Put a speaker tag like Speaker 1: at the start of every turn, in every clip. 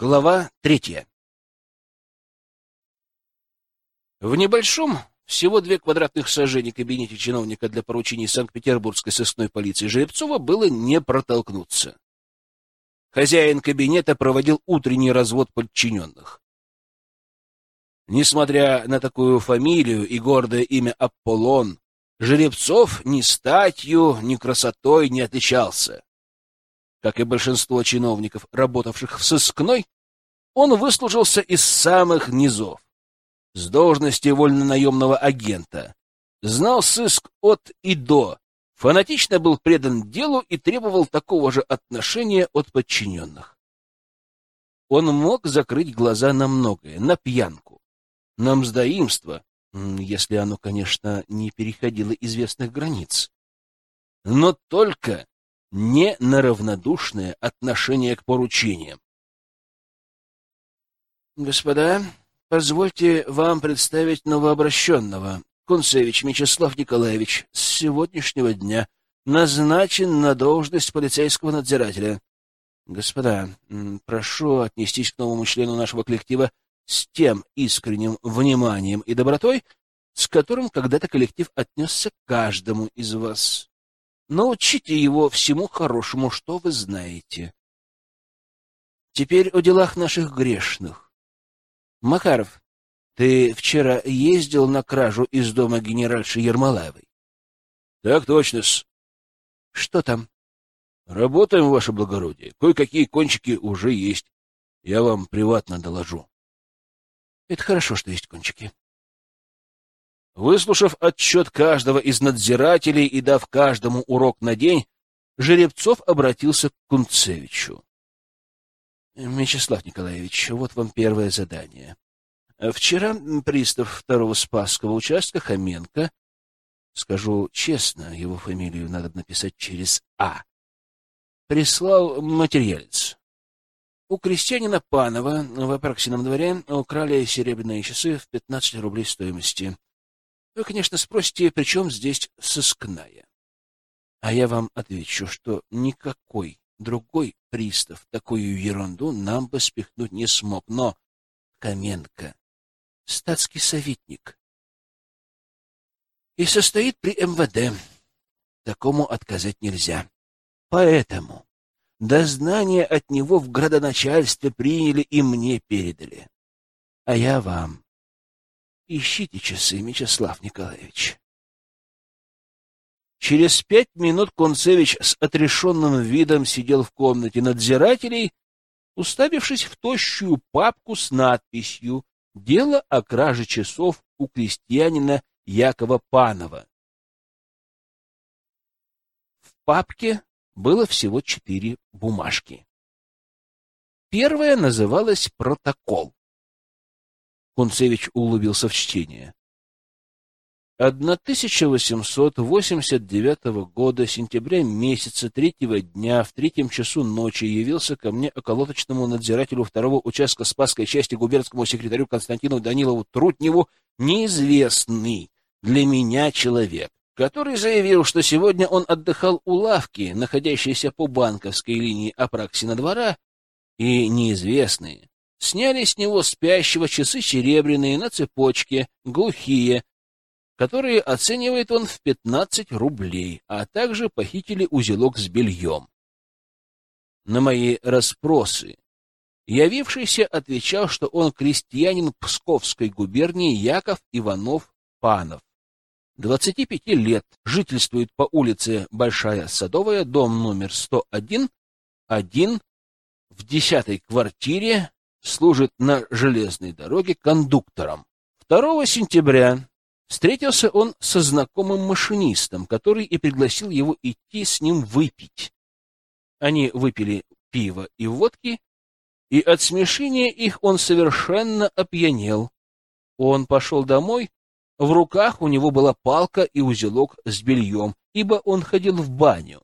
Speaker 1: Глава третья. В небольшом, всего две квадратных сажений кабинете чиновника для поручений Санкт-Петербургской сыскной полиции Жеребцова было не протолкнуться. Хозяин кабинета проводил утренний развод подчиненных. Несмотря на такую фамилию и гордое имя Аполлон, Жеребцов ни статью, ни красотой не отличался. Как и большинство чиновников, работавших в сыскной, он выслужился из самых низов. С должности вольнонаемного агента. Знал сыск от и до, фанатично был предан делу и требовал такого же отношения от подчиненных. Он мог закрыть глаза на многое, на пьянку, на мздоимство, если оно, конечно, не переходило известных границ. Но только не на равнодушное отношение к поручениям. Господа, позвольте вам представить новообращенного. Кунцевич Мячеслав Николаевич с сегодняшнего дня назначен на должность полицейского надзирателя. Господа, прошу отнестись к новому члену нашего коллектива с тем искренним вниманием и добротой, с которым когда-то коллектив отнесся к каждому из вас. Научите его всему хорошему, что вы знаете. Теперь о делах наших грешных. Макаров, ты вчера ездил на кражу из дома генеральши Ермолаевой?
Speaker 2: Так точно-с.
Speaker 1: Что там?
Speaker 2: Работаем, ваше благородие. Кое-какие кончики уже есть. Я вам приватно доложу.
Speaker 1: Это хорошо, что есть кончики.
Speaker 2: Выслушав отчет каждого из надзирателей и дав каждому урок на день, Жеребцов обратился к Кунцевичу.
Speaker 1: — Мячеслав Николаевич, вот вам первое задание. Вчера пристав второго Спасского участка Хоменко, скажу честно, его фамилию надо написать через «А», прислал материалец. У крестьянина Панова в Апраксином дворе украли серебряные часы в 15 рублей стоимости. Вы, конечно, спросите, при чем здесь сыскная? А я вам отвечу, что никакой другой пристав такую ерунду нам бы спихнуть не смог. Но Каменко — статский советник. И состоит при МВД. Такому отказать нельзя. Поэтому дознание от него в градоначальстве приняли и мне передали. А я вам Ищите часы, Мячеслав Николаевич. Через пять минут Концевич с отрешенным видом сидел в комнате надзирателей, уставившись в тощую папку с надписью «Дело о краже часов у крестьянина Якова Панова». В папке было всего четыре бумажки. Первая называлась «Протокол». Кунцевич углубился в чтение. 1889 года, сентября месяца, третьего дня, в третьем часу ночи явился ко мне околоточному надзирателю второго участка Спасской части губернскому секретарю Константину Данилову Трутневу неизвестный для меня человек, который заявил, что сегодня он отдыхал у лавки, находящейся по банковской линии Апраксина двора, и неизвестные Сняли с него спящего часы серебряные на цепочке, глухие, которые оценивает он в 15 рублей, а также похитили узелок с бельем. На мои расспросы явившийся отвечал, что он крестьянин Псковской губернии Яков Иванов Панов. 25 лет, жительствует по улице Большая Садовая, дом номер 101, один в десятой квартире служит на железной дороге кондуктором. 2 сентября встретился он со знакомым машинистом, который и пригласил его идти с ним выпить. Они выпили пиво и водки, и от смешения их он совершенно опьянел. Он пошел домой, в руках у него была палка и узелок с бельем, ибо он ходил в баню.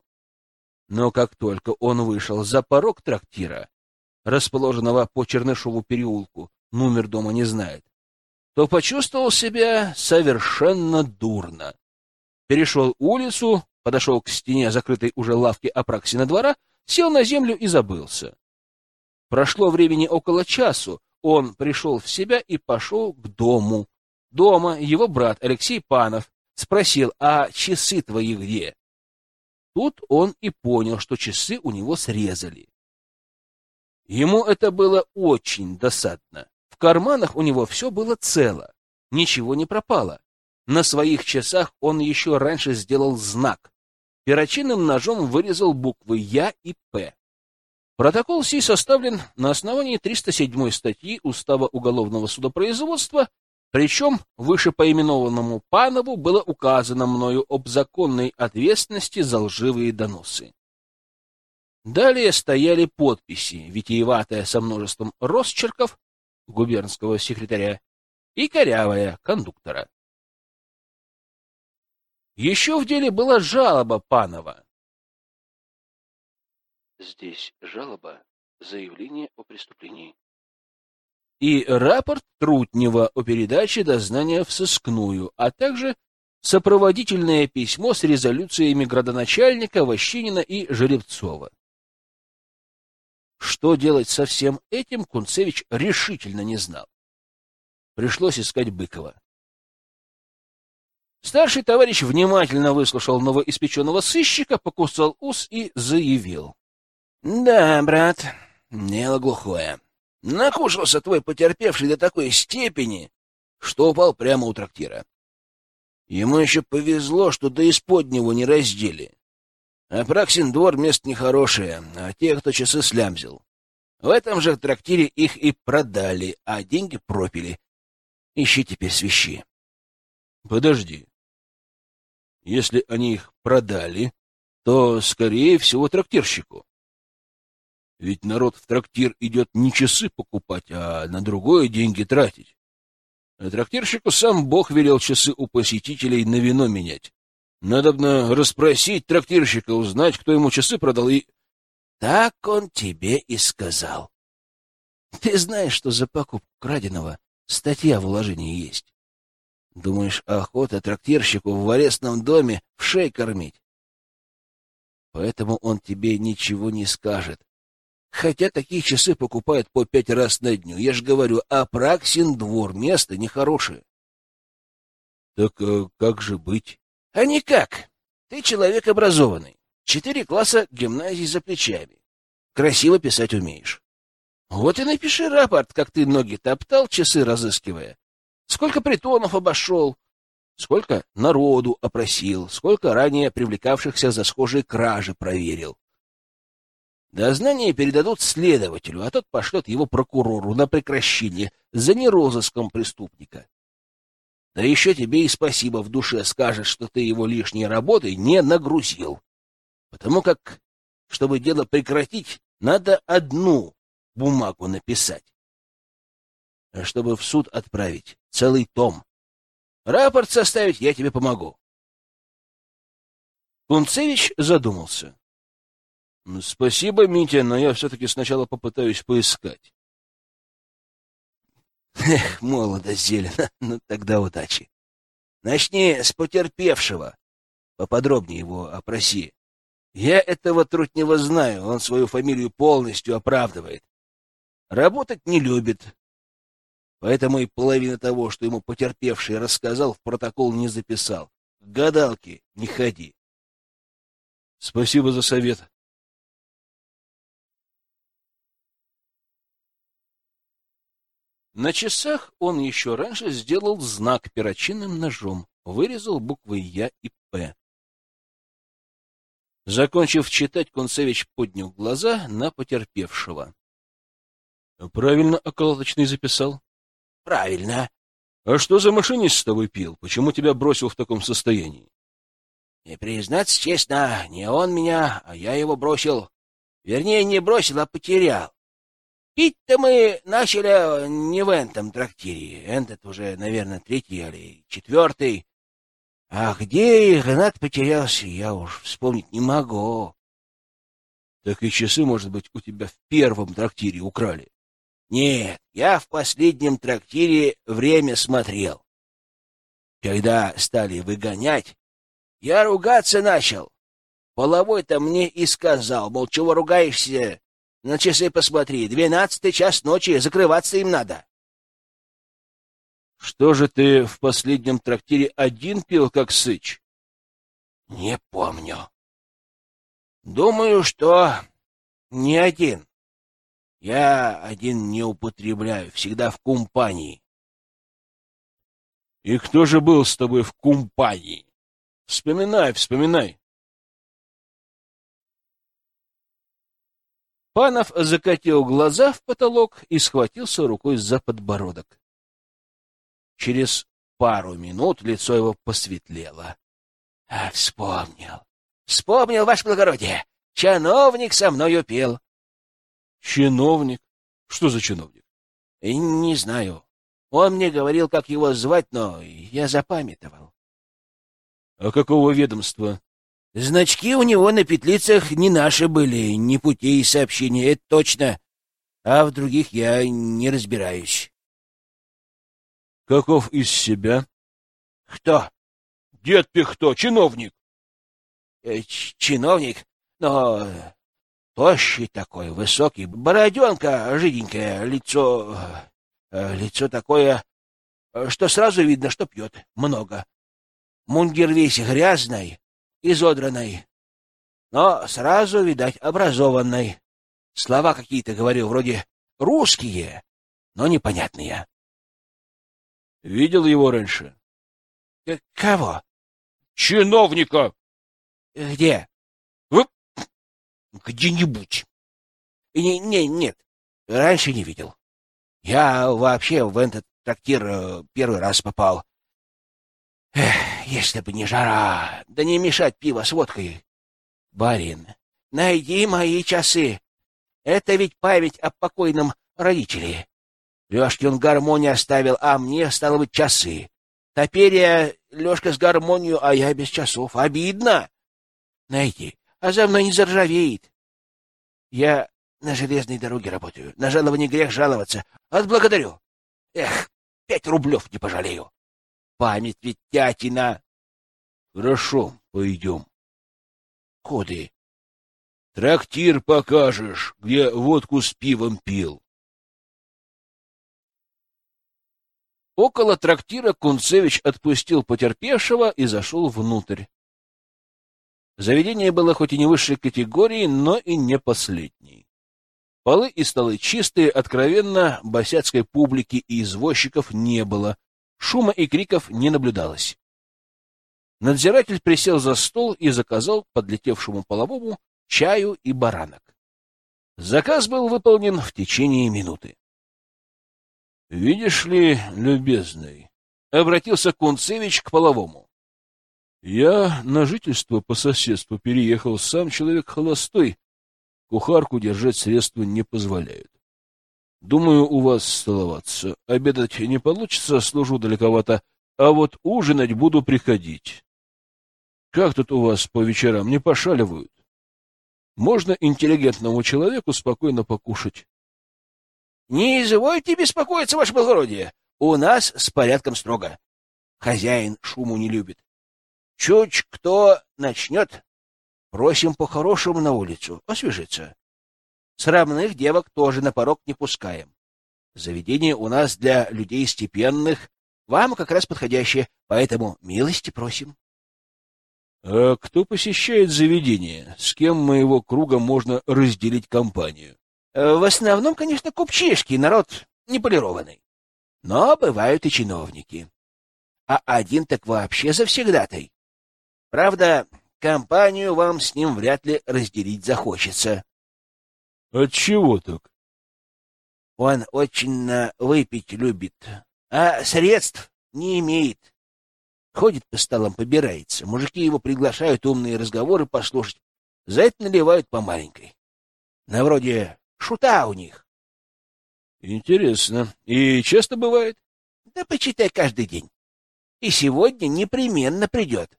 Speaker 1: Но как только он вышел за порог трактира, расположенного по Чернышову переулку, номер дома не знает, то почувствовал себя совершенно дурно. Перешел улицу, подошел к стене закрытой уже лавки Апраксина двора, сел на землю и забылся. Прошло времени около часу, он пришел в себя и пошел к дому. Дома его брат Алексей Панов спросил, а часы твои где? Тут он и понял, что часы у него срезали. Ему это было очень досадно. В карманах у него все было цело, ничего не пропало. На своих часах он еще раньше сделал знак. Перочинным ножом вырезал буквы Я и П. Протокол сей составлен на основании 307 статьи Устава уголовного судопроизводства, причем вышепоименованному Панову было указано мною об законной ответственности за лживые доносы. Далее стояли подписи, витиеватая со множеством росчерков губернского секретаря и корявая кондуктора. Еще в деле была жалоба Панова.
Speaker 2: Здесь жалоба, заявление о преступлении.
Speaker 1: И рапорт Трутнева о передаче дознания в сыскную, а также сопроводительное письмо с резолюциями градоначальника Ващинина и Жеребцова. Что делать со всем этим, Кунцевич решительно не знал. Пришлось искать Быкова. Старший товарищ внимательно выслушал новоиспеченного сыщика, покусал ус и заявил. — Да, брат, дело глухое. Накушался твой потерпевший до такой степени, что упал прямо у трактира. Ему еще повезло, что до исподнего не раздели. А Праксин двор место нехорошее, а те, кто часы слямзил. В этом же трактире их и продали, а деньги пропили. Ищи теперь свищи. — Подожди, если они их продали, то, скорее всего, трактирщику. Ведь народ в трактир идет не часы покупать, а на другое деньги тратить. А трактирщику сам Бог велел часы у посетителей на вино менять. Надобно расспросить трактирщика, узнать, кто ему часы продал, и... Так он тебе и сказал. Ты знаешь, что за покупку краденого статья в уложении есть. Думаешь, охота трактирщику в арестном доме в шей кормить? Поэтому он тебе ничего не скажет. Хотя такие часы покупают по пять раз на дню. Я же говорю, Апраксин двор, место нехорошее. Так а как же быть? А никак. Ты человек образованный. Четыре класса гимназии за плечами. Красиво писать умеешь. Вот и напиши рапорт, как ты ноги топтал, часы разыскивая. Сколько притонов обошел, сколько народу опросил, сколько ранее привлекавшихся за схожие кражи проверил. Дознание передадут следователю, а тот пошлет его прокурору на прекращение за нерозыском преступника. Да еще тебе и спасибо в душе скажет, что ты его лишней работой не нагрузил. Потому как, чтобы дело прекратить, надо одну бумагу написать. А чтобы в суд отправить, целый том. Рапорт составить я тебе помогу. Кунцевич задумался. — Спасибо, Митя, но я все-таки сначала попытаюсь поискать. — Эх, молодо зелено, ну тогда удачи. Начни с потерпевшего. Поподробнее его опроси. Я этого Трутнева знаю, он свою фамилию полностью оправдывает. Работать не любит, Поэтому и половина того, что ему потерпевший рассказал, в протокол не записал. К гадалке не ходи. Спасибо за совет. На часах он еще раньше сделал знак перочинным ножом, вырезал буквы Я и П. Закончив читать, Концевич поднял глаза на потерпевшего. — Правильно околоточный записал? Правильно. А что за машинист с тобой пил? Почему тебя бросил в таком состоянии? И признаться честно, не он меня, а я его бросил. Вернее, не бросил, а потерял. Пить-то мы начали не в этом трактире. Этот уже, наверное, третий или четвертый. А где Игнат потерялся, я уж вспомнить не могу. Так и часы, может быть, у тебя в первом трактире украли. Нет, я в последнем трактире время смотрел. Когда стали выгонять, я ругаться начал. Половой-то мне и сказал, мол, чего ругаешься?
Speaker 2: На часы посмотри, двенадцатый час ночи, закрываться им надо.
Speaker 1: Что же ты в последнем трактире один пил, как сыч?
Speaker 2: Не помню. Думаю, что не один. Я один не употребляю, всегда в компании.
Speaker 1: И кто же был с тобой в компании? Вспоминай, вспоминай. Панов закатил глаза в потолок и схватился рукой за подбородок. Через пару минут лицо его посветлело.
Speaker 2: — А, вспомнил. Вспомнил, ваше благородие. Чиновник со мною пел.
Speaker 1: — Чиновник? Что за чиновник?
Speaker 2: — Не знаю. Он мне говорил, как его звать, но я запамятовал.
Speaker 1: — А какого ведомства?
Speaker 2: — Значки у него на петлицах не наши были, не путей сообщения, это точно. А в других я не разбираюсь.
Speaker 1: Каков из себя?
Speaker 2: Кто?
Speaker 1: Дед Пихто, чиновник.
Speaker 2: Э, чиновник? Но тощий такой, высокий, бороденка жиденькая, лицо... Э, лицо такое, что сразу видно, что пьет много. Мундир весь грязный, изодранный, но сразу, видать, образованный. Слова какие-то говорил, вроде русские, но непонятные.
Speaker 1: Видел его раньше?
Speaker 2: Э, — Кого?
Speaker 1: — Чиновника.
Speaker 2: — Где?
Speaker 1: — Вы... Где-нибудь.
Speaker 2: — Не, не, нет, раньше не видел. Я вообще в этот трактир э, первый раз попал. Эх, если бы не жара, да не мешать пиво с водкой. Барин, найди мои часы. Это ведь память о покойном родителе. Лёшке он гармонию оставил, а мне, стало быть, часы. Теперь Лёшка с гармонию, а я без часов. Обидно. Найди, а за мной не заржавеет. Я на железной дороге работаю. На жалование грех жаловаться. Отблагодарю. Эх, пять рублев не пожалею. Память ведь.
Speaker 1: Хорошо, пойдем.
Speaker 2: Куды?
Speaker 1: Трактир покажешь, где водку с пивом пил. Около трактира Кунцевич отпустил потерпевшего и зашел внутрь. Заведение было хоть и не высшей категории, но и не последней. Полы и столы чистые, откровенно, босяцкой публики и извозчиков не было, шума и криков не наблюдалось. Надзиратель присел за стол и заказал подлетевшему половому чаю и баранок. Заказ был выполнен в течение минуты. — Видишь ли, любезный, — обратился Кунцевич к половому. — Я на жительство по соседству переехал, сам человек холостой, кухарку держать средства не позволяют. Думаю, у вас столоваться. Обедать не получится, служу далековато, а вот ужинать буду приходить. Как тут у вас по вечерам не пошаливают? Можно интеллигентному человеку спокойно покушать.
Speaker 2: — Не извольте беспокоиться, ваше благородие. У нас с порядком строго. Хозяин шуму не любит. Чуть кто начнет, просим по-хорошему на улицу освежиться. Срамных девок тоже на порог не пускаем. Заведение у нас для людей степенных, вам как раз подходящее, поэтому милости просим.
Speaker 1: — А кто посещает заведение? С кем моего круга можно разделить компанию?
Speaker 2: Э, в основном, конечно, купчишки, народ неполированный. Но бывают и чиновники. А один так вообще завсегдатай. Правда, компанию вам с ним вряд ли разделить захочется.
Speaker 1: — Отчего так?
Speaker 2: Он очень на выпить любит, а средств не имеет. Ходит по столам, побирается. Мужики его приглашают умные разговоры послушать. За это наливают по маленькой. На вроде Шута у них.
Speaker 1: Интересно. И часто бывает?
Speaker 2: Да почитай каждый день. И сегодня непременно придет.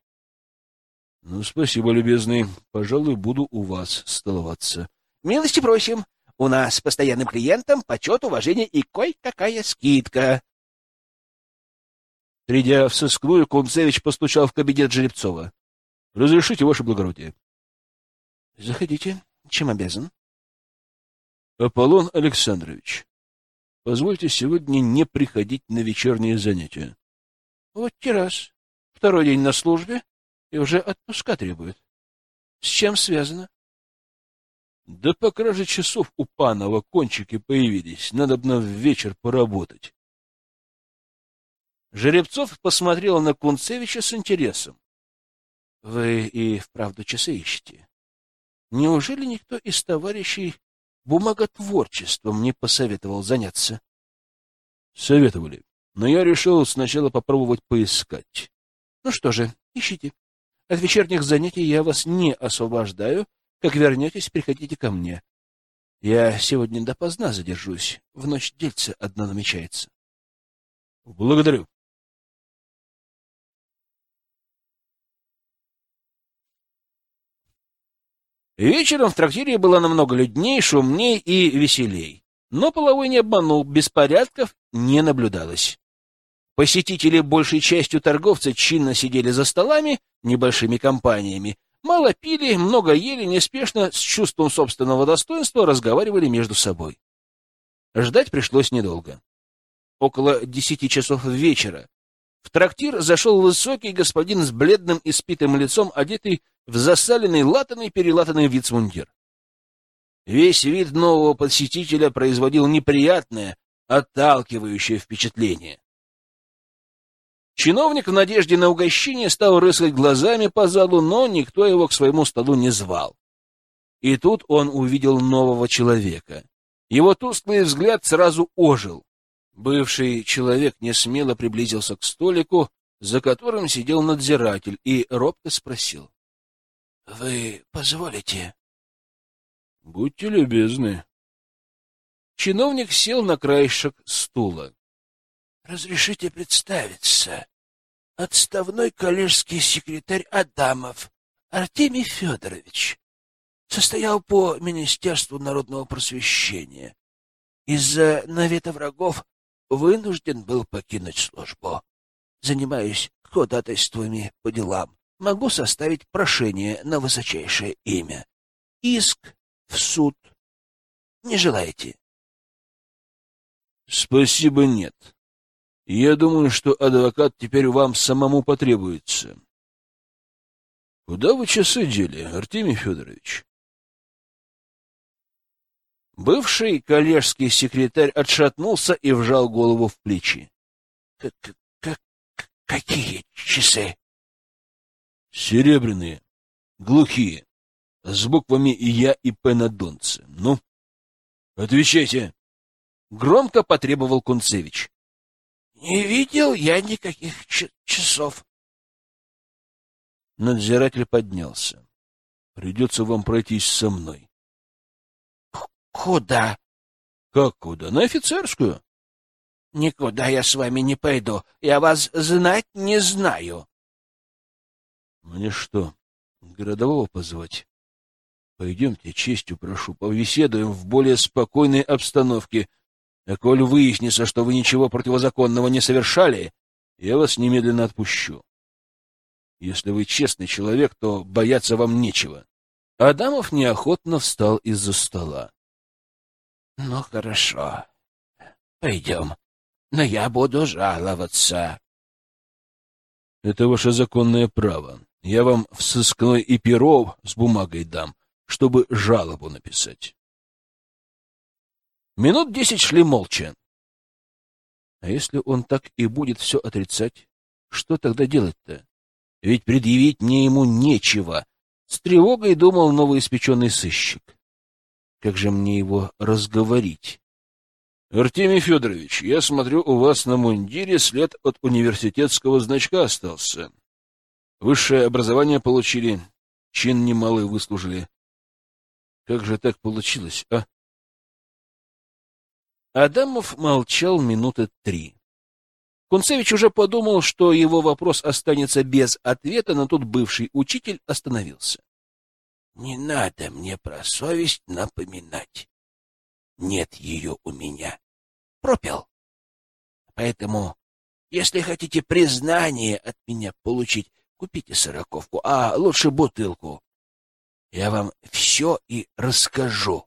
Speaker 1: Ну, спасибо, любезный. Пожалуй, буду у вас столоваться.
Speaker 2: Милости просим. У нас постоянным клиентам почет, уважение и кой-какая скидка.
Speaker 1: Придя в сыскную, Кунцевич постучал в кабинет Жеребцова. — Разрешите, ваше благородие?
Speaker 2: — Заходите. Чем обязан?
Speaker 1: Аполлон Александрович, позвольте сегодня не приходить на вечерние занятия.
Speaker 2: Вот раз. Второй день на службе и уже отпуска требует. С чем связано?
Speaker 1: Да по краже часов у Панова кончики появились. Надо бы на вечер поработать. Жеребцов посмотрел на Кунцевича с интересом. — Вы и вправду часы ищете? Неужели никто из товарищей бумаготворчеством не посоветовал заняться? — Советовали, но я решил сначала попробовать поискать. — Ну что же, ищите. От вечерних занятий я вас не освобождаю. Как вернетесь, приходите ко мне. Я сегодня допоздна задержусь. В ночь дельце одна намечается. — Благодарю. Вечером в трактире было намного людней, шумней и веселей. Но половой не обманул, беспорядков не наблюдалось. Посетители, большей частью торговцы, чинно сидели за столами небольшими компаниями, мало пили, много ели, неспешно, с чувством собственного достоинства разговаривали между собой. Ждать пришлось недолго. Около десяти часов вечера в трактир зашел высокий господин с бледным и спитым лицом, одетый в засаленный, латанный, перелатанный вицмундир. Весь вид нового посетителя производил неприятное, отталкивающее впечатление. Чиновник в надежде на угощение стал рыскать глазами по залу, но никто его к своему столу не звал. И тут он увидел нового человека. Его тусклый взгляд сразу ожил. Бывший человек несмело приблизился к столику, за которым сидел надзиратель, и робко спросил. — Вы позволите? — Будьте любезны. Чиновник сел на краешек стула. — Разрешите представиться. Отставной коллежский секретарь Адамов Артемий Федорович состоял по Министерству народного просвещения. Из-за навета врагов вынужден был покинуть службу. Занимаюсь ходатайствами по делам могу составить прошение на высочайшее имя. Иск в суд. Не желаете? Спасибо, нет. Я думаю, что адвокат теперь вам самому потребуется. Куда вы часы дели, Артемий Федорович? Бывший коллежский секретарь отшатнулся и вжал голову в плечи. — Какие часы? Серебряные, глухие, с буквами «Я» и «П» на донце. Ну, отвечайте. Громко потребовал Кунцевич. Не видел я никаких часов. Надзиратель поднялся. Придется вам пройтись со мной. Куда? Как куда? На офицерскую. Никуда я с вами не пойду. Я вас знать не знаю. Мне что, городового позвать? Пойдемте, честью прошу, побеседуем в более спокойной обстановке. А коль выяснится, что вы ничего противозаконного не совершали, я вас немедленно отпущу. Если вы честный человек, то бояться вам нечего. Адамов неохотно встал из-за стола. — Ну, хорошо. Пойдем. Но я буду жаловаться. — Это ваше законное право. Я вам в сыскной и перо с бумагой дам, чтобы жалобу написать. Минут десять шли молча. А если он так и будет все отрицать, что тогда делать-то? Ведь предъявить мне ему нечего. С тревогой думал новоиспеченный сыщик. Как же мне его разговорить? Артемий Федорович, я смотрю, у вас на мундире след от университетского значка остался. Высшее образование получили, чин немалый выслужили. Как же так получилось, а? Адамов молчал минуты три. Кунцевич уже подумал, что его вопрос останется без ответа, но тут бывший учитель остановился. — Не надо мне про совесть напоминать. Нет ее у меня. Пропил. Поэтому, если хотите признание от меня получить, Купите сороковку, а лучше бутылку. Я вам все и расскажу.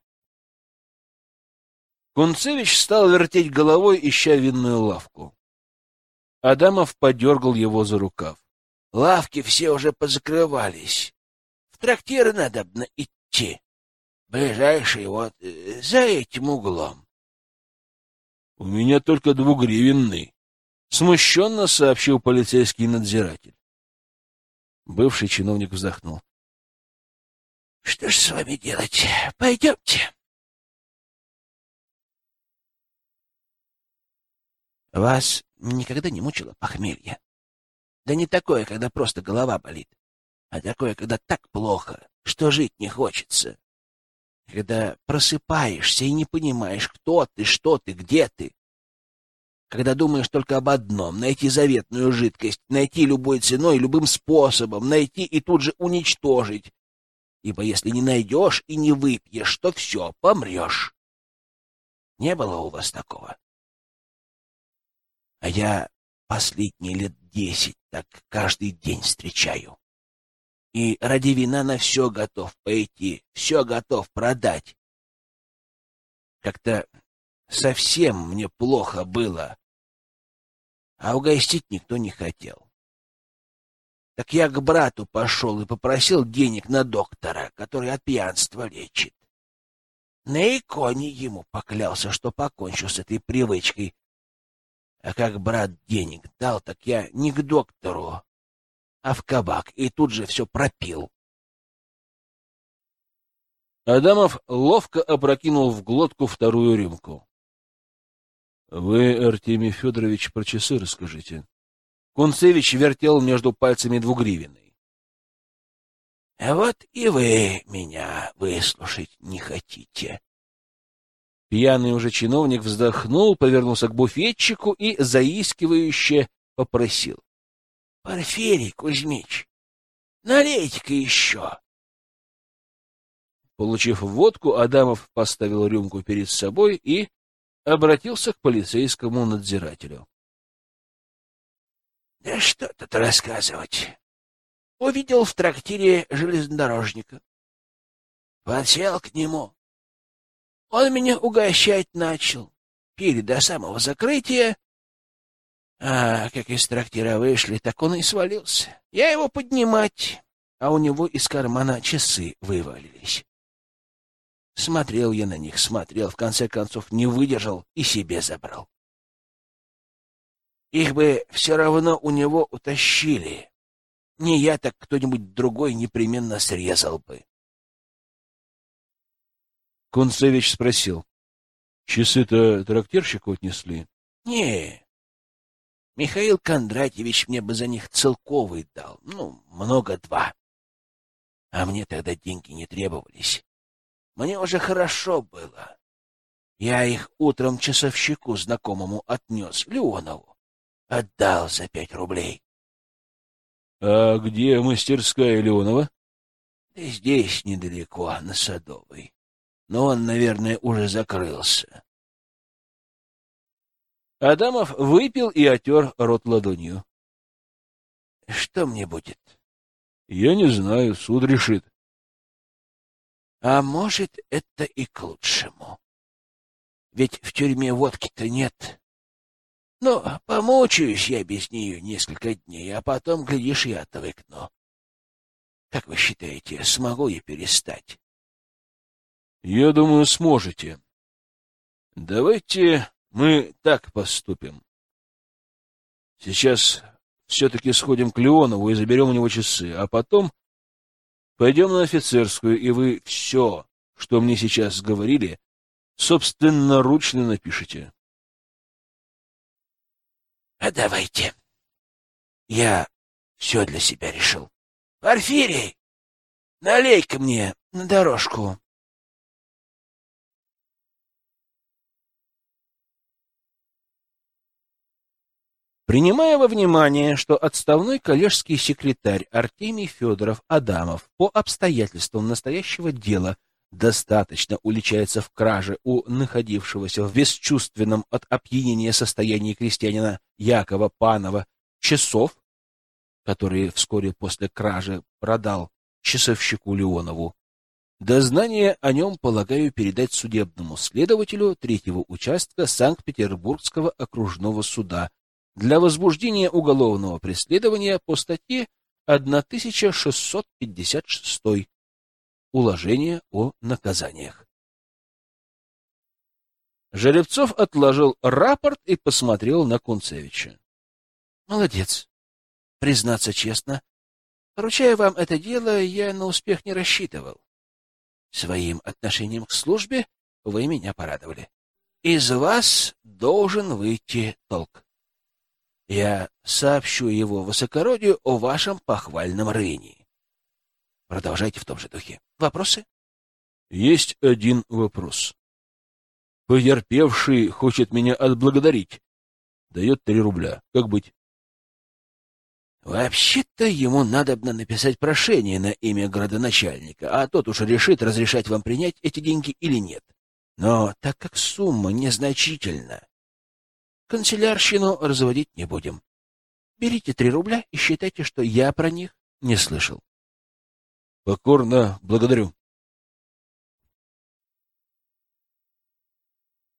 Speaker 1: Кунцевич стал вертеть головой, ища винную лавку. Адамов подергал его за рукав.
Speaker 2: — Лавки все уже позакрывались. В трактир надо идти. Ближайший вот э, за этим углом.
Speaker 1: — У меня только двугривенный, — смущенно сообщил полицейский надзиратель. Бывший чиновник вздохнул.
Speaker 2: — Что ж с вами делать? Пойдемте. Вас никогда не мучило похмелье? Да не такое, когда просто голова болит, а такое, когда так плохо, что жить не хочется. Когда просыпаешься и не понимаешь, кто ты, что ты, где ты. Когда думаешь только об одном — найти заветную жидкость, найти любой ценой, любым способом, найти и тут же уничтожить. Ибо если не найдешь и не выпьешь, то все, помрешь. Не было у вас такого? А я последние лет десять так каждый день встречаю. И ради вина на все готов пойти, все готов продать. Как-то совсем мне плохо было, а угостить никто не хотел. Так я к брату пошел и попросил денег на доктора, который от пьянства лечит. На иконе ему поклялся, что покончу с этой привычкой, а как брат денег дал, так я не к доктору, а в кабак, и тут же все пропил.
Speaker 1: Адамов ловко опрокинул в глотку вторую рюмку. — Вы, Артемий Федорович, про часы расскажите. Кунцевич вертел между пальцами двугривенный.
Speaker 2: — А вот и вы меня выслушать не хотите.
Speaker 1: Пьяный уже чиновник вздохнул, повернулся к буфетчику и заискивающе попросил.
Speaker 2: — Порфирий Кузьмич, налейте-ка еще.
Speaker 1: Получив водку, Адамов поставил рюмку перед собой и обратился к полицейскому надзирателю.
Speaker 2: — Да что тут рассказывать. Увидел в трактире железнодорожника. Подсел к нему, он меня угощать начал. Пили до самого закрытия. А как из трактира вышли, так он и свалился. Я его поднимать, а у него из кармана часы вывалились. Смотрел я на них, смотрел, в конце концов не выдержал и себе забрал. Их бы все равно у него утащили. Не я, так кто-нибудь другой непременно срезал бы.
Speaker 1: Кунцевич спросил. — Часы-то трактирщику отнесли?
Speaker 2: — Не. Михаил Кондратьевич мне бы за них целковый дал. Ну, много два. А мне тогда деньги не требовались. Мне уже хорошо было. Я их утром часовщику знакомому отнес, Леонову. Отдал за пять рублей.
Speaker 1: — А где мастерская Леонова?
Speaker 2: — здесь недалеко, на Садовой но он, наверное, уже закрылся.
Speaker 1: Адамов выпил и отер рот ладонью.
Speaker 2: — Что мне будет?
Speaker 1: — Я не знаю, суд решит.
Speaker 2: — А может, это и к лучшему. Ведь в тюрьме водки-то нет. Ну, помучаюсь я без нее несколько дней, а потом, глядишь, я отвыкну. Как вы считаете, смогу я перестать?
Speaker 1: Я думаю, сможете. Давайте мы так поступим. Сейчас все-таки сходим к Леонову и заберем у него часы, а потом пойдем на офицерскую, и вы все, что мне сейчас говорили, собственноручно напишите.
Speaker 2: — А давайте. Я все для себя решил. — Порфирий, налей-ка мне на дорожку.
Speaker 1: Принимая во внимание, что отставной коллежский секретарь Артемий Федоров Адамов по обстоятельствам настоящего дела достаточно уличается в краже у находившегося в бесчувственном от опьянения состоянии крестьянина Якова Панова часов, которые вскоре после кражи продал часовщику Леонову, Дознание о нем полагаю передать судебному следователю третьего участка Санкт-Петербургского окружного суда для возбуждения уголовного преследования по статье 1656 Уложение о наказаниях. Жеребцов отложил рапорт и посмотрел на Кунцевича.
Speaker 2: — Молодец. Признаться честно, поручая вам это дело, я на успех не рассчитывал. Своим отношением к службе вы меня порадовали. Из вас должен выйти толк. Я сообщу его высокородию о вашем похвальном рвении. Продолжайте в том же духе. Вопросы?
Speaker 1: Есть один вопрос. Потерпевший хочет меня отблагодарить. Дает три рубля. Как быть?
Speaker 2: Вообще-то ему надобно написать прошение на имя градоначальника, а тот уж решит, разрешать вам принять эти деньги или нет. Но так как сумма незначительна, канцелярщину разводить не будем. Берите три рубля и считайте, что я про них не слышал.
Speaker 1: Покорно благодарю.